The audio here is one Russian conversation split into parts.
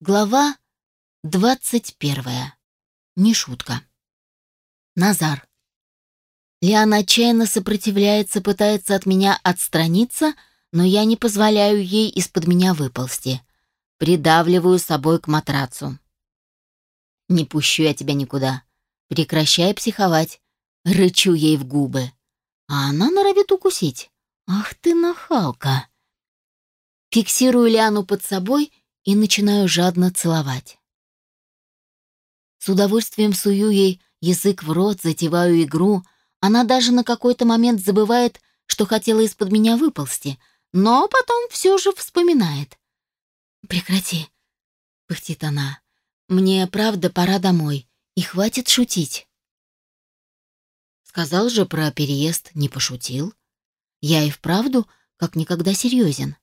Глава двадцать первая. Не шутка. Назар. Лиана отчаянно сопротивляется, пытается от меня отстраниться, но я не позволяю ей из-под меня выползти. Придавливаю собой к матрацу. «Не пущу я тебя никуда. Прекращай психовать». Рычу ей в губы. А она норовит укусить. «Ах ты нахалка!» Фиксирую Лиану под собой и начинаю жадно целовать. С удовольствием сую ей язык в рот, затеваю игру. Она даже на какой-то момент забывает, что хотела из-под меня выползти, но потом все же вспоминает. «Прекрати», — пыхтит она. «Мне, правда, пора домой, и хватит шутить». Сказал же про переезд, не пошутил. Я и вправду как никогда серьезен.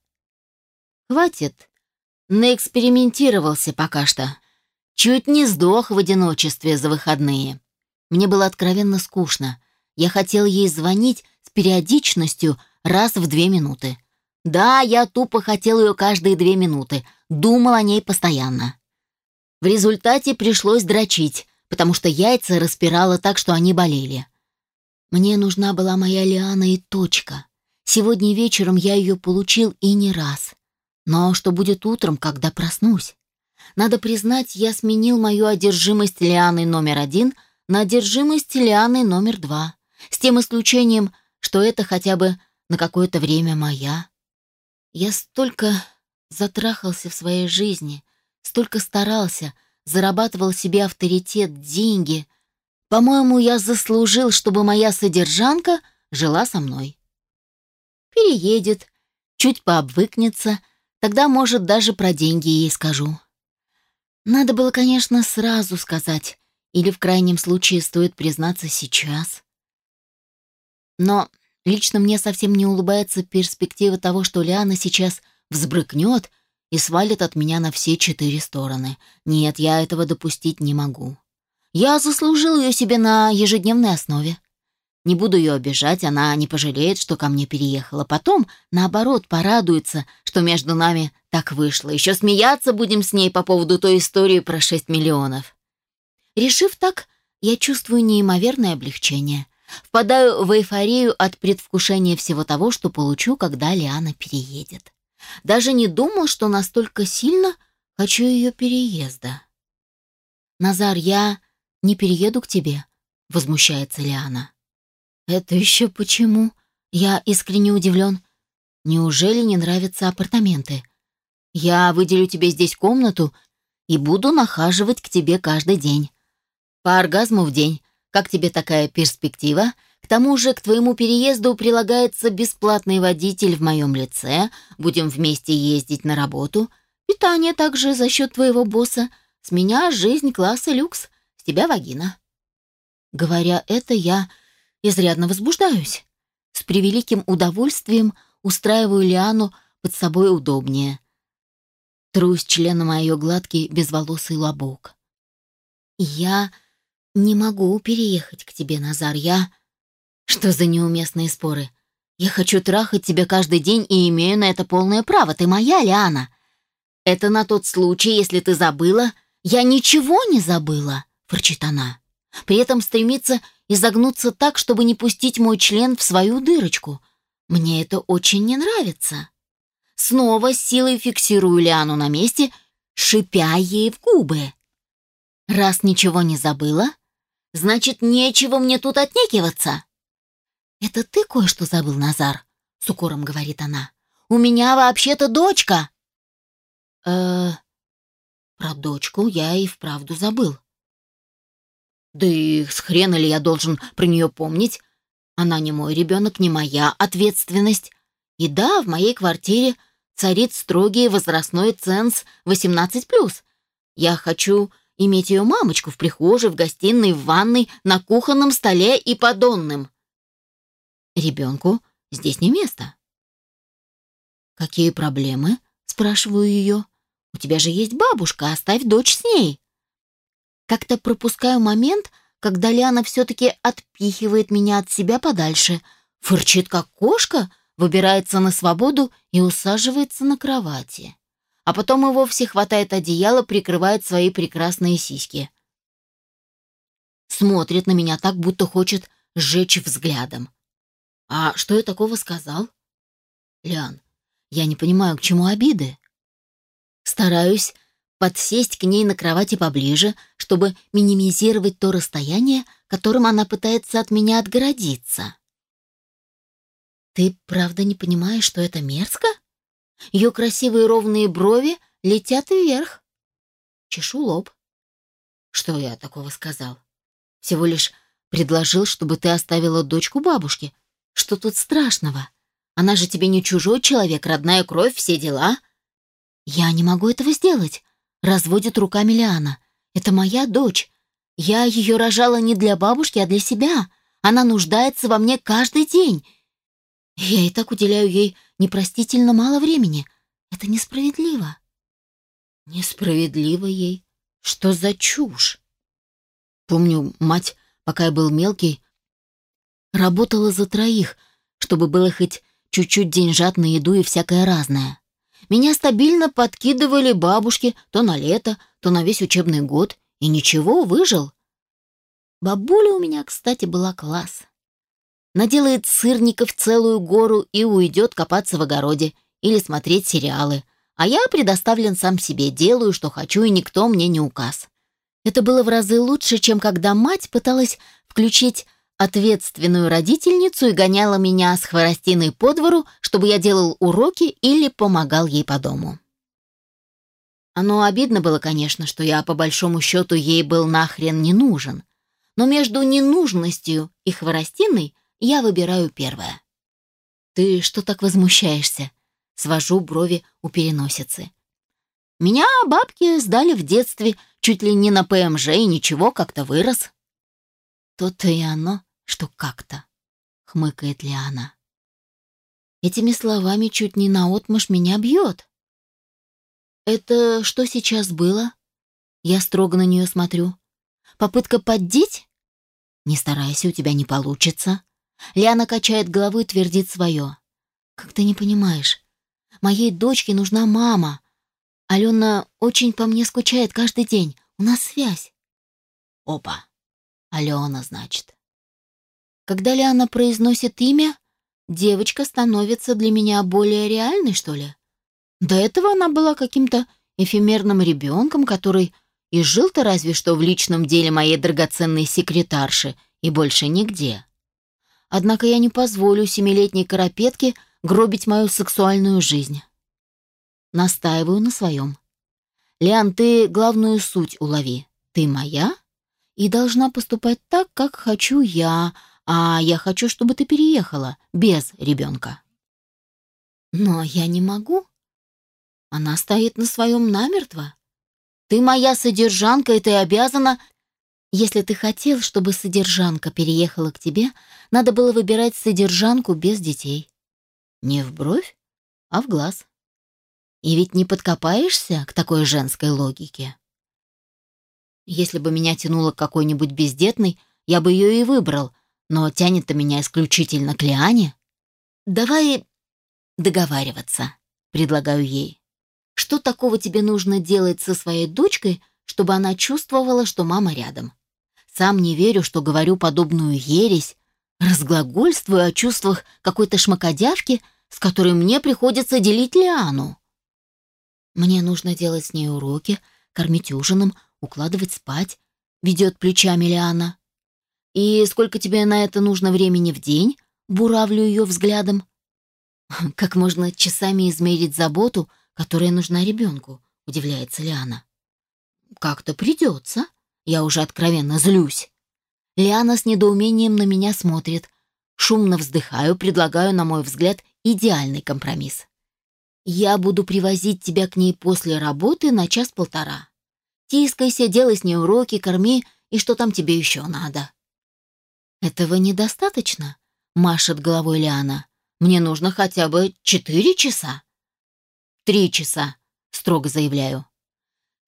Хватит. Наэкспериментировался пока что. Чуть не сдох в одиночестве за выходные. Мне было откровенно скучно. Я хотел ей звонить с периодичностью раз в две минуты. Да, я тупо хотел ее каждые две минуты, думал о ней постоянно. В результате пришлось дрочить, потому что яйца распирало так, что они болели. Мне нужна была моя Лиана и точка. Сегодня вечером я ее получил и не раз. Но что будет утром, когда проснусь? Надо признать, я сменил мою одержимость Лианой номер один на одержимость Лианой номер два. С тем исключением, что это хотя бы на какое-то время моя. Я столько затрахался в своей жизни, столько старался, зарабатывал себе авторитет, деньги. По-моему, я заслужил, чтобы моя содержанка жила со мной. Переедет, чуть пообвыкнется — Тогда, может, даже про деньги ей скажу. Надо было, конечно, сразу сказать, или в крайнем случае стоит признаться сейчас. Но лично мне совсем не улыбается перспектива того, что Лиана сейчас взбрыкнет и свалит от меня на все четыре стороны. Нет, я этого допустить не могу. Я заслужил ее себе на ежедневной основе. Не буду ее обижать, она не пожалеет, что ко мне переехала. Потом, наоборот, порадуется, что между нами так вышло. Еще смеяться будем с ней по поводу той истории про 6 миллионов. Решив так, я чувствую неимоверное облегчение. Впадаю в эйфорию от предвкушения всего того, что получу, когда Лиана переедет. Даже не думал, что настолько сильно хочу ее переезда. «Назар, я не перееду к тебе», — возмущается Лиана. «Это еще почему?» Я искренне удивлен. «Неужели не нравятся апартаменты? Я выделю тебе здесь комнату и буду нахаживать к тебе каждый день. По оргазму в день. Как тебе такая перспектива? К тому же к твоему переезду прилагается бесплатный водитель в моем лице. Будем вместе ездить на работу. Питание также за счет твоего босса. С меня жизнь класса люкс, с тебя вагина». Говоря это, я изрядно возбуждаюсь. С превеликим удовольствием устраиваю Лиану под собой удобнее. Трусь членом о ее гладкий безволосый лобок. «Я не могу переехать к тебе, Назар, я...» «Что за неуместные споры? Я хочу трахать тебя каждый день и имею на это полное право. Ты моя, Лиана. Это на тот случай, если ты забыла...» «Я ничего не забыла», — фырчит она. При этом стремится изогнуться так, чтобы не пустить мой член в свою дырочку. Мне это очень не нравится. Снова силой фиксирую Лиану на месте, шипя ей в губы. Раз ничего не забыла, значит, нечего мне тут отнекиваться. «Это ты кое-что забыл, Назар?» — с укором говорит она. «У меня вообще-то дочка!» «Э-э...» Про дочку я и вправду забыл. Да и с хрена ли я должен про нее помнить? Она не мой ребенок, не моя ответственность. И да, в моей квартире царит строгий возрастной ценз 18+. Я хочу иметь ее мамочку в прихожей, в гостиной, в ванной, на кухонном столе и подонным. Ребенку здесь не место. «Какие проблемы?» — спрашиваю ее. «У тебя же есть бабушка, оставь дочь с ней». Как-то пропускаю момент, когда Ляна все-таки отпихивает меня от себя подальше, фырчит как кошка, выбирается на свободу и усаживается на кровати. а потом и вовсе хватает одеяло, прикрывает свои прекрасные сиськи. Смотрит на меня так, будто хочет сжечь взглядом. А что я такого сказал? Лян, я не понимаю, к чему обиды. Стараюсь подсесть к ней на кровати поближе, чтобы минимизировать то расстояние, которым она пытается от меня отгородиться. Ты правда не понимаешь, что это мерзко? Ее красивые ровные брови летят вверх. Чешу лоб. Что я такого сказал? Всего лишь предложил, чтобы ты оставила дочку бабушке. Что тут страшного? Она же тебе не чужой человек, родная кровь, все дела. Я не могу этого сделать. Разводит руками Лиана. Это моя дочь. Я ее рожала не для бабушки, а для себя. Она нуждается во мне каждый день. Я и так уделяю ей непростительно мало времени. Это несправедливо. Несправедливо ей? Что за чушь? Помню, мать, пока я был мелкий, работала за троих, чтобы было хоть чуть-чуть деньжат на еду и всякое разное. Меня стабильно подкидывали бабушки то на лето, то на весь учебный год, и ничего, выжил. Бабуля у меня, кстати, была класс наделает сырников целую гору и уйдет копаться в огороде или смотреть сериалы. А я предоставлен сам себе, делаю, что хочу, и никто мне не указ. Это было в разы лучше, чем когда мать пыталась включить ответственную родительницу и гоняла меня с хворостиной по двору, чтобы я делал уроки или помогал ей по дому. Оно обидно было, конечно, что я по большому счету ей был нахрен не нужен. Но между ненужностью и хворостиной я выбираю первое. Ты что так возмущаешься? Свожу брови у переносицы. Меня бабки сдали в детстве чуть ли не на ПМЖ и ничего, как-то вырос. То-то и оно, что как-то, хмыкает Лиана. Этими словами чуть не наотмашь меня бьет. Это что сейчас было? Я строго на нее смотрю. Попытка поддеть? Не старайся, у тебя не получится. Лиана качает головой и твердит свое. «Как ты не понимаешь? Моей дочке нужна мама. Алена очень по мне скучает каждый день. У нас связь». «Опа! Алена, значит». Когда Лиана произносит имя, девочка становится для меня более реальной, что ли? До этого она была каким-то эфемерным ребенком, который и жил-то разве что в личном деле моей драгоценной секретарши и больше нигде. Однако я не позволю семилетней карапетке гробить мою сексуальную жизнь. Настаиваю на своем. Лиан, ты главную суть улови. Ты моя и должна поступать так, как хочу я, а я хочу, чтобы ты переехала без ребенка. Но я не могу. Она стоит на своем намертво. Ты моя содержанка, и ты обязана если ты хотел, чтобы содержанка переехала к тебе, надо было выбирать содержанку без детей. Не в бровь, а в глаз. И ведь не подкопаешься к такой женской логике. Если бы меня тянуло к какой-нибудь бездетной, я бы ее и выбрал, но тянет-то меня исключительно к Лиане. Давай договариваться, предлагаю ей. Что такого тебе нужно делать со своей дочкой, чтобы она чувствовала, что мама рядом? Сам не верю, что говорю подобную ересь, разглагольствую о чувствах какой-то шмакодявки, с которой мне приходится делить Лиану. Мне нужно делать с ней уроки, кормить ужином, укладывать спать, ведет плечами Лиана. И сколько тебе на это нужно времени в день? Буравлю ее взглядом. Как можно часами измерить заботу, которая нужна ребенку, удивляется Лиана. Как-то придется. Я уже откровенно злюсь. Лиана с недоумением на меня смотрит. Шумно вздыхаю, предлагаю, на мой взгляд, идеальный компромисс. Я буду привозить тебя к ней после работы на час-полтора. Тискайся, делай с ней уроки, корми, и что там тебе еще надо. Этого недостаточно, машет головой Лиана. Мне нужно хотя бы четыре часа. Три часа, строго заявляю.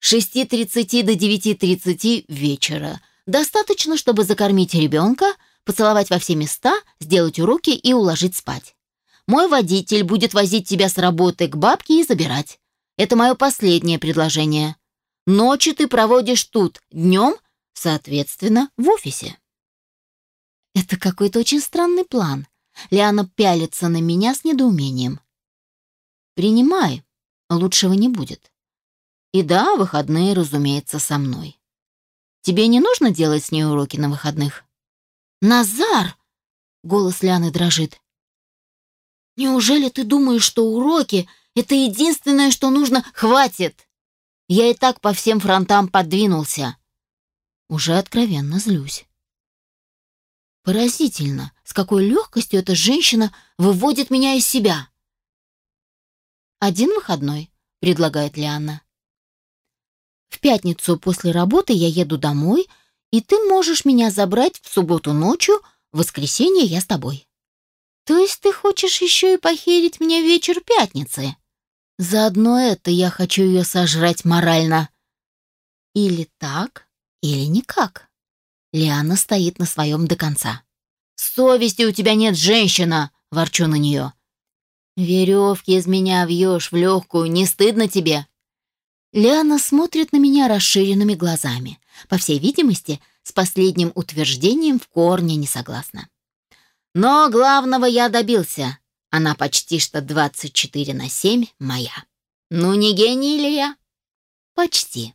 6.30 до 9.30 вечера. Достаточно, чтобы закормить ребенка, поцеловать во все места, сделать уроки и уложить спать. Мой водитель будет возить тебя с работы к бабке и забирать. Это мое последнее предложение. Ночи ты проводишь тут, днем, соответственно, в офисе. Это какой-то очень странный план. Лиана пялится на меня с недоумением. Принимай, лучшего не будет. И да, выходные, разумеется, со мной. Тебе не нужно делать с ней уроки на выходных? Назар! Голос Ляны дрожит. Неужели ты думаешь, что уроки — это единственное, что нужно? Хватит! Я и так по всем фронтам подвинулся. Уже откровенно злюсь. Поразительно, с какой легкостью эта женщина выводит меня из себя. «Один выходной», — предлагает Лианна. «В пятницу после работы я еду домой, и ты можешь меня забрать в субботу ночью, в воскресенье я с тобой». «То есть ты хочешь еще и похерить мне вечер пятницы?» «Заодно это я хочу ее сожрать морально». «Или так, или никак». Лиана стоит на своем до конца. «Совести у тебя нет, женщина!» — ворчу на нее. «Веревки из меня вьешь в легкую, не стыдно тебе?» Лиана смотрит на меня расширенными глазами. По всей видимости, с последним утверждением в корне не согласна. Но главного я добился. Она почти что 24 на 7 моя. Ну не гений ли я? Почти.